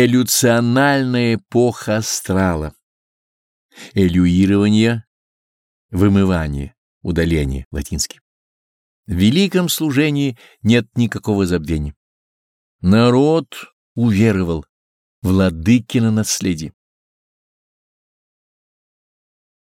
Элюциональная эпоха астрала. Элюирование, вымывание, удаление, латинский. В великом служении нет никакого забвения. Народ уверовал, владыкино наследие.